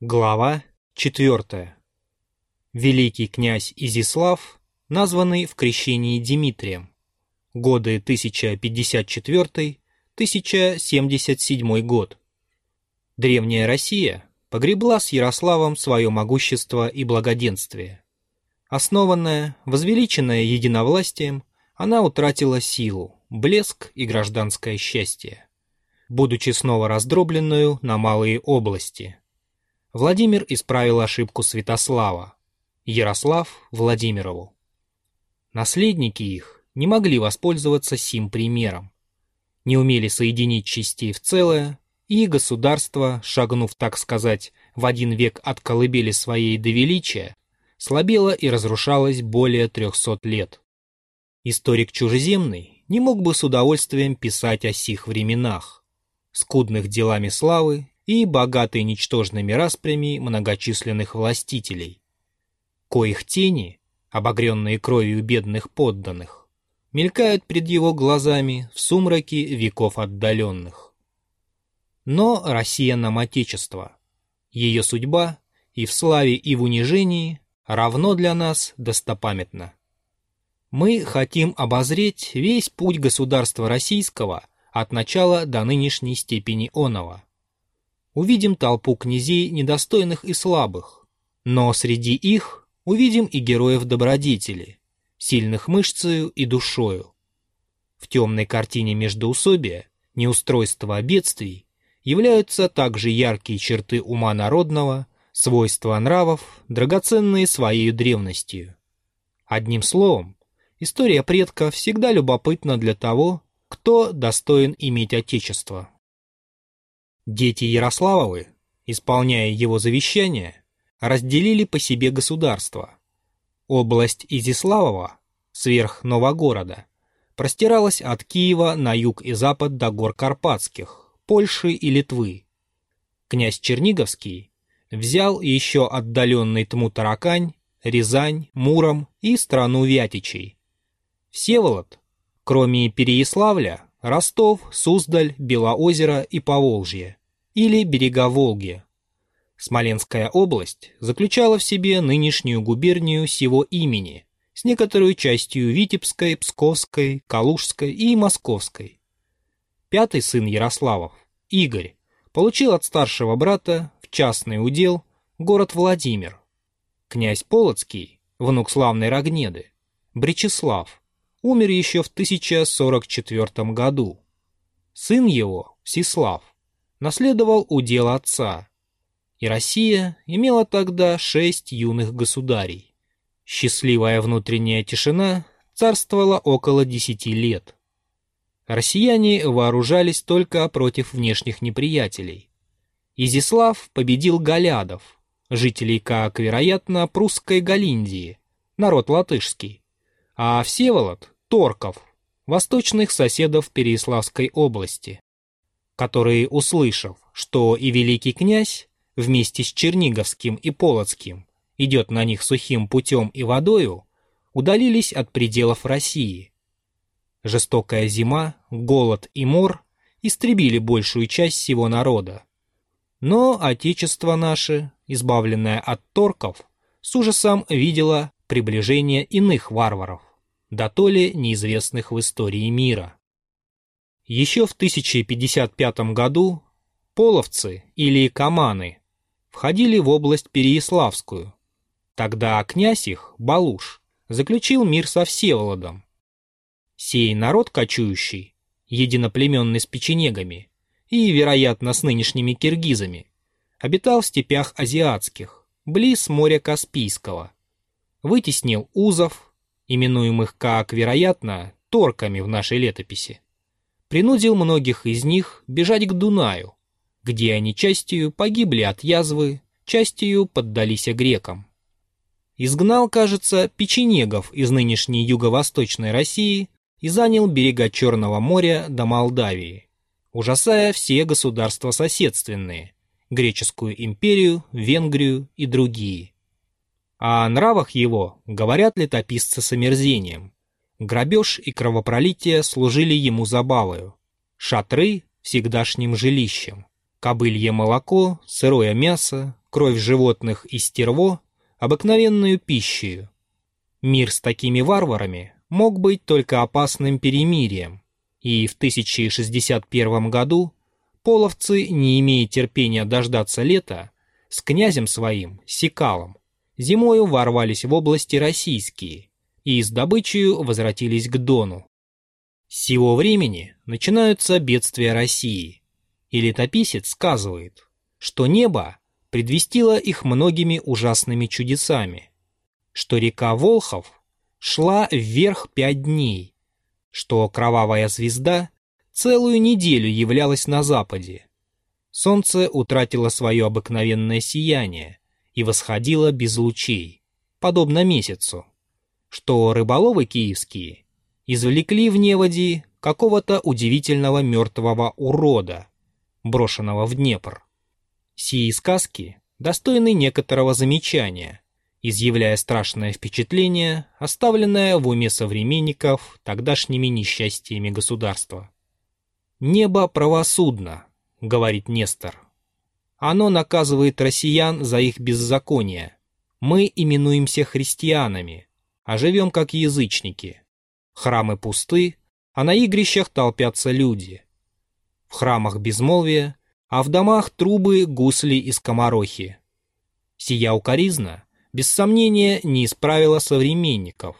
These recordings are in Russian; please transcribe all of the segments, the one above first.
Глава 4. Великий князь Изислав, названный в крещении Дмитрием. Годы 1054-1077 год. Древняя Россия погребла с Ярославом свое могущество и благоденствие. Основанная, возвеличенная единовластием, она утратила силу, блеск и гражданское счастье, будучи снова раздробленную на малые области – Владимир исправил ошибку Святослава, Ярослав – Владимирову. Наследники их не могли воспользоваться сим примером, не умели соединить частей в целое, и государство, шагнув, так сказать, в один век от колыбели своей до величия, слабело и разрушалось более трехсот лет. Историк чужеземный не мог бы с удовольствием писать о сих временах, скудных делами славы и богатой ничтожными распрями многочисленных властителей, коих тени, обогренные кровью бедных подданных, мелькают пред его глазами в сумраке веков отдаленных. Но Россия нам Отечество, ее судьба и в славе, и в унижении равно для нас достопамятна. Мы хотим обозреть весь путь государства российского от начала до нынешней степени оного – увидим толпу князей недостойных и слабых, но среди их увидим и героев добродетели, сильных мышцею и душою. В темной картине междоусобия, неустройства бедствий являются также яркие черты ума народного, свойства нравов, драгоценные своей древностью. Одним словом, история предка всегда любопытна для того, кто достоин иметь отечество. Дети Ярославовы, исполняя его завещание, разделили по себе государство. Область Изиславова, сверх Новогорода, простиралась от Киева на юг и запад до гор Карпатских, Польши и Литвы. Князь Черниговский взял еще отдаленный Тму-Таракань, Рязань, Муром и страну Вятичей. Всеволод, кроме Переяславля, Ростов, Суздаль, Белоозеро и Поволжье или берега Волги. Смоленская область заключала в себе нынешнюю губернию сего имени с некоторой частью Витебской, Псковской, Калужской и Московской. Пятый сын Ярославов, Игорь, получил от старшего брата в частный удел город Владимир. Князь Полоцкий, внук славной Рогнеды, Бречеслав, умер еще в 1044 году. Сын его, Всеслав, наследовал удел отца. И Россия имела тогда шесть юных государей. Счастливая внутренняя тишина царствовала около десяти лет. Россияне вооружались только против внешних неприятелей. Изислав победил галядов, жителей, как вероятно, прусской Галиндии, народ латышский, а Всеволод – торков, восточных соседов Переяславской области которые, услышав, что и великий князь вместе с Черниговским и Полоцким идет на них сухим путем и водою, удалились от пределов России. Жестокая зима, голод и мор истребили большую часть всего народа. Но Отечество наше, избавленное от торков, с ужасом видело приближение иных варваров, да то ли неизвестных в истории мира. Еще в 1055 году половцы или каманы входили в область Переяславскую. Тогда князь их, Балуш, заключил мир со Всеволодом. Сей народ кочующий, единоплеменный с печенегами и, вероятно, с нынешними киргизами, обитал в степях азиатских, близ моря Каспийского. Вытеснил узов, именуемых как, вероятно, торками в нашей летописи принудил многих из них бежать к Дунаю, где они частью погибли от язвы, частью поддались грекам. Изгнал, кажется, печенегов из нынешней юго-восточной России и занял берега Черного моря до Молдавии, ужасая все государства соседственные, греческую империю, Венгрию и другие. О нравах его говорят летописцы с омерзением – Грабеж и кровопролитие служили ему забавою. Шатры — всегдашним жилищем. Кобылье молоко, сырое мясо, кровь животных и стерво обыкновенную пищей. Мир с такими варварами мог быть только опасным перемирием, и в 1061 году половцы, не имея терпения дождаться лета, с князем своим, Сикалом, зимою ворвались в области российские и с добычей возвратились к Дону. С сего времени начинаются бедствия России, и летописец сказывает, что небо предвестило их многими ужасными чудесами, что река Волхов шла вверх пять дней, что кровавая звезда целую неделю являлась на западе. Солнце утратило свое обыкновенное сияние и восходило без лучей, подобно месяцу, что рыболовы киевские извлекли в неводи какого-то удивительного мертвого урода, брошенного в Днепр. Сии сказки достойны некоторого замечания, изъявляя страшное впечатление, оставленное в уме современников тогдашними несчастьями государства. «Небо правосудно», — говорит Нестор. «Оно наказывает россиян за их беззаконие. Мы именуемся христианами, а живем как язычники. Храмы пусты, а на игрищах толпятся люди. В храмах безмолвие, а в домах трубы, гусли и скоморохи. Сия укоризна, без сомнения, не исправила современников,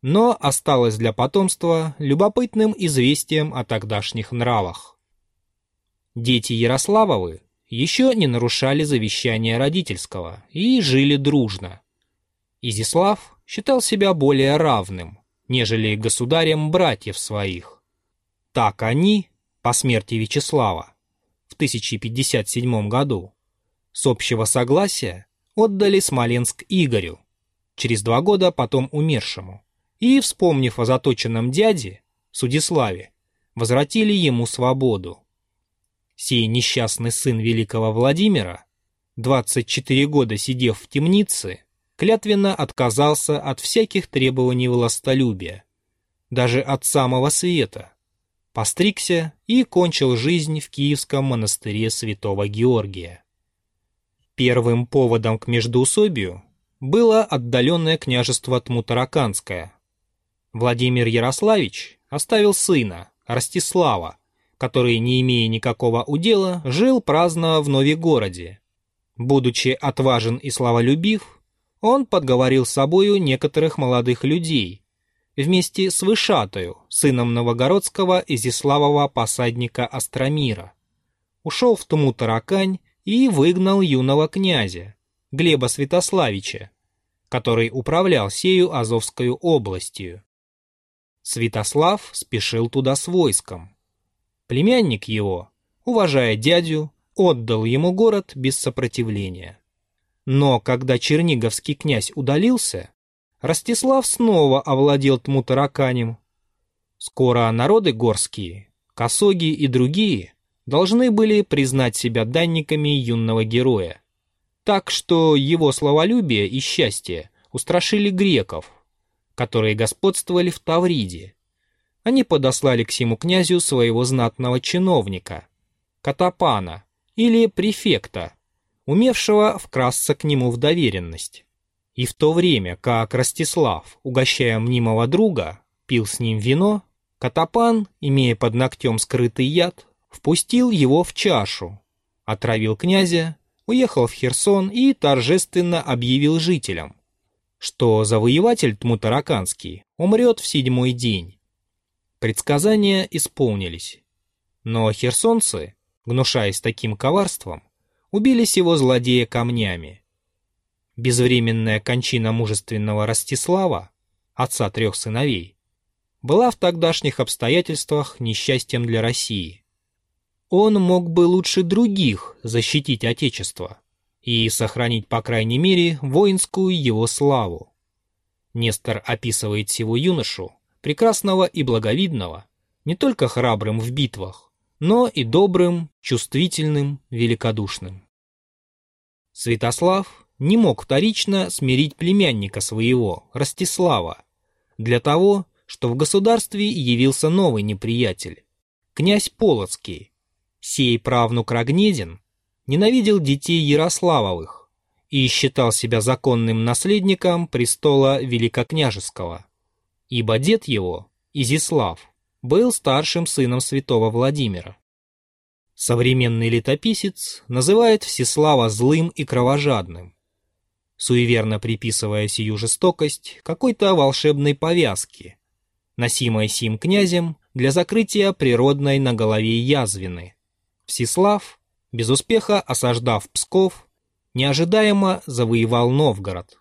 но осталась для потомства любопытным известием о тогдашних нравах. Дети Ярославовы еще не нарушали завещания родительского и жили дружно. Изислав считал себя более равным, нежели государем братьев своих. Так они, по смерти Вячеслава, в 1057 году, с общего согласия отдали Смоленск Игорю, через два года потом умершему, и, вспомнив о заточенном дяде, Судиславе, возвратили ему свободу. Сей несчастный сын великого Владимира, 24 года сидев в темнице, клятвенно отказался от всяких требований властолюбия, даже от самого света, постригся и кончил жизнь в Киевском монастыре святого Георгия. Первым поводом к междоусобию было отдаленное княжество Тмутараканское. Владимир Ярославич оставил сына, Ростислава, который, не имея никакого удела, жил праздно в Новигороде. Будучи отважен и славолюбив, он подговорил с собою некоторых молодых людей, вместе с Вышатою, сыном новогородского Изиславова посадника Остромира. Ушел в Туму Таракань и выгнал юного князя, Глеба Святославича, который управлял сею Азовскую областью. Святослав спешил туда с войском. Племянник его, уважая дядю, отдал ему город без сопротивления. Но когда черниговский князь удалился, Ростислав снова овладел Тмутараканем. Скоро народы горские, косоги и другие должны были признать себя данниками юного героя. Так что его словолюбие и счастье устрашили греков, которые господствовали в Тавриде. Они подослали к сему князю своего знатного чиновника, Катапана или префекта, умевшего вкрасться к нему в доверенность. И в то время, как Ростислав, угощая мнимого друга, пил с ним вино, Катапан, имея под ногтем скрытый яд, впустил его в чашу, отравил князя, уехал в Херсон и торжественно объявил жителям, что завоеватель Тмутараканский умрет в седьмой день. Предсказания исполнились. Но херсонцы, гнушаясь таким коварством, убили сего злодея камнями. Безвременная кончина мужественного Ростислава, отца трех сыновей, была в тогдашних обстоятельствах несчастьем для России. Он мог бы лучше других защитить Отечество и сохранить, по крайней мере, воинскую его славу. Нестор описывает сего юношу, прекрасного и благовидного, не только храбрым в битвах, но и добрым, чувствительным, великодушным. Святослав не мог вторично смирить племянника своего, Ростислава, для того, что в государстве явился новый неприятель, князь Полоцкий. Сей правнук Рогнедин ненавидел детей Ярославовых, и считал себя законным наследником престола Великокняжеского, ибо дед его, Изислав, был старшим сыном святого Владимира. Современный летописец называет Всеслава злым и кровожадным, суеверно приписывая сию жестокость какой-то волшебной повязке, носимой сим князем для закрытия природной на голове язвины. Всеслав, без успеха осаждав Псков, неожидаемо завоевал Новгород,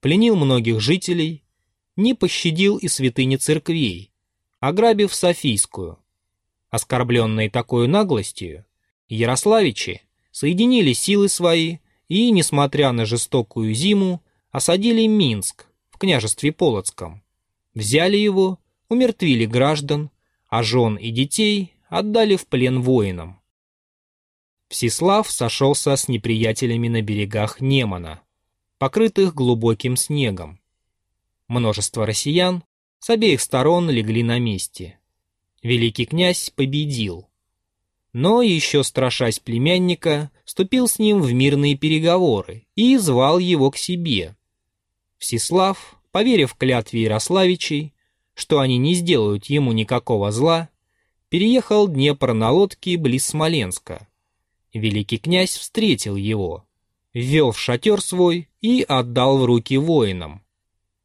пленил многих жителей, не пощадил и святыни церквей, ограбив Софийскую. Оскорбленные такой наглостью, Ярославичи соединили силы свои и, несмотря на жестокую зиму, осадили Минск в княжестве Полоцком. Взяли его, умертвили граждан, а жен и детей отдали в плен воинам. Всеслав сошелся с неприятелями на берегах Немана, покрытых глубоким снегом. Множество россиян с обеих сторон легли на месте. Великий князь победил. Но, еще страшась племянника, вступил с ним в мирные переговоры и звал его к себе. Всеслав, поверив клятве Ярославичей, что они не сделают ему никакого зла, переехал Днепр на лодке близ Смоленска. Великий князь встретил его, ввел в шатер свой и отдал в руки воинам.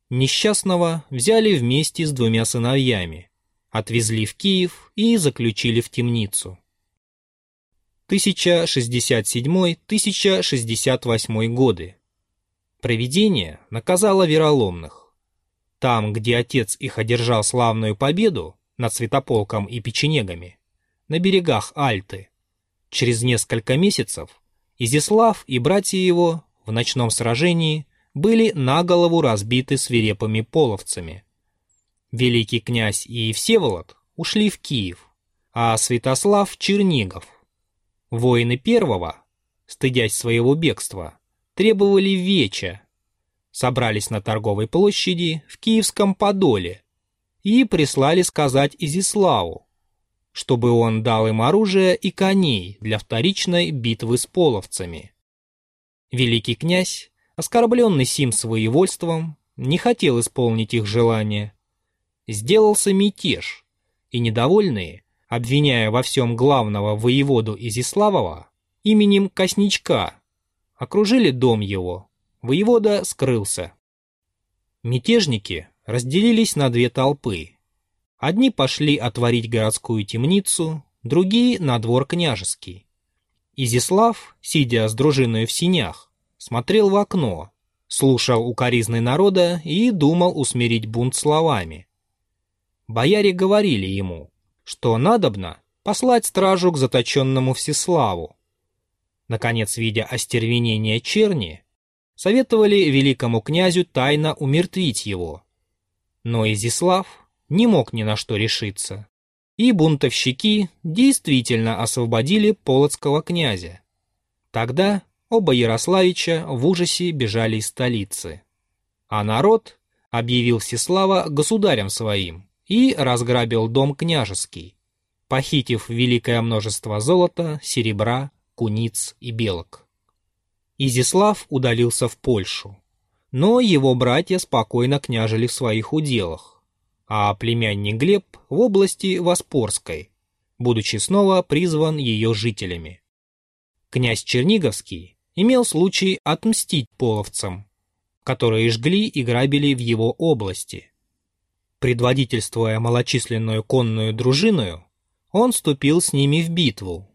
Несчастного взяли вместе с двумя сыновьями, отвезли в Киев и заключили в темницу. 1067-1068 годы. Провидение наказало вероломных. Там, где отец их одержал славную победу над Святополком и печенегами, на берегах Альты, через несколько месяцев Изяслав и братья его в ночном сражении были на голову разбиты свирепыми половцами. Великий князь и Всеволод ушли в Киев, а Святослав — Чернигов. Воины первого, стыдясь своего бегства, требовали веча, собрались на торговой площади в Киевском Подоле и прислали сказать Изиславу, чтобы он дал им оружие и коней для вторичной битвы с половцами. Великий князь оскорбленный сим своевольством, не хотел исполнить их желание. Сделался мятеж, и недовольные, обвиняя во всем главного воеводу Изиславова именем Косничка, окружили дом его. Воевода скрылся. Мятежники разделились на две толпы. Одни пошли отворить городскую темницу, другие — на двор княжеский. Изислав, сидя с дружиной в синях, смотрел в окно, слушал укоризны народа и думал усмирить бунт словами. Бояре говорили ему, что надобно послать стражу к заточенному Всеславу. Наконец, видя остервенение черни, советовали великому князю тайно умертвить его. Но Изислав не мог ни на что решиться, и бунтовщики действительно освободили полоцкого князя. Тогда Оба Ярославича в ужасе бежали из столицы. А народ объявил Всеслава государем своим и разграбил дом княжеский, похитив великое множество золота, серебра, куниц и белок. Изислав удалился в Польшу, но его братья спокойно княжили в своих уделах, а племянник Глеб в области Воспорской, будучи снова призван ее жителями. Князь Черниговский имел случай отмстить половцам, которые жгли и грабили в его области. Предводительствуя малочисленную конную дружиною, он вступил с ними в битву.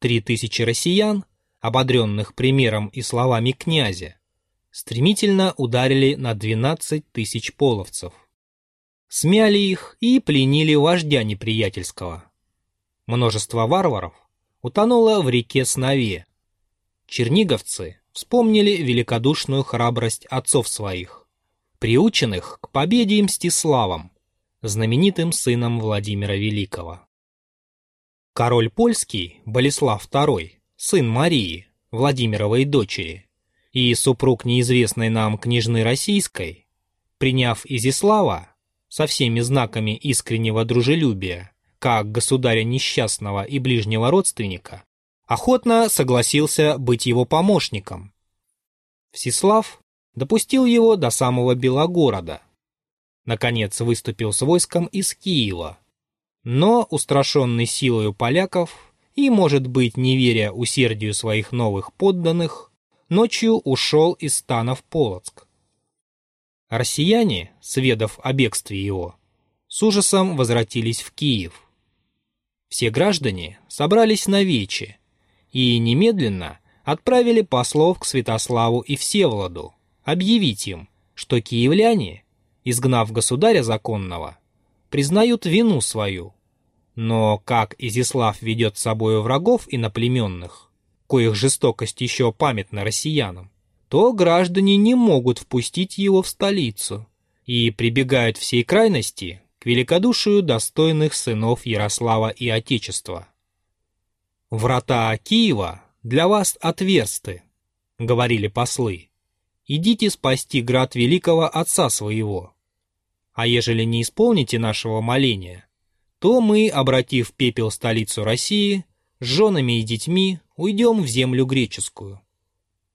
Три тысячи россиян, ободренных примером и словами князя, стремительно ударили на 12 тысяч половцев. Смяли их и пленили вождя неприятельского. Множество варваров утонуло в реке Снове, черниговцы вспомнили великодушную храбрость отцов своих, приученных к победе и Мстиславом, знаменитым сыном Владимира Великого. Король польский Болеслав II, сын Марии, Владимировой дочери, и супруг неизвестной нам княжны российской, приняв Изислава со всеми знаками искреннего дружелюбия, как государя несчастного и ближнего родственника, охотно согласился быть его помощником. Всеслав допустил его до самого Белогорода. Наконец выступил с войском из Киева. Но, устрашенный силою поляков и, может быть, не веря усердию своих новых подданных, ночью ушел из стана в Полоцк. Россияне, сведав о бегстве его, с ужасом возвратились в Киев. Все граждане собрались на вече и немедленно отправили послов к Святославу и Всеволоду объявить им, что киевляне, изгнав государя законного, признают вину свою. Но как Изяслав ведет с собою врагов иноплеменных, коих жестокость еще памятна россиянам, то граждане не могут впустить его в столицу и прибегают всей крайности к великодушию достойных сынов Ярослава и Отечества. «Врата Киева для вас отверсты», — говорили послы. «Идите спасти град великого отца своего. А ежели не исполните нашего моления, то мы, обратив пепел столицу России, с женами и детьми уйдем в землю греческую».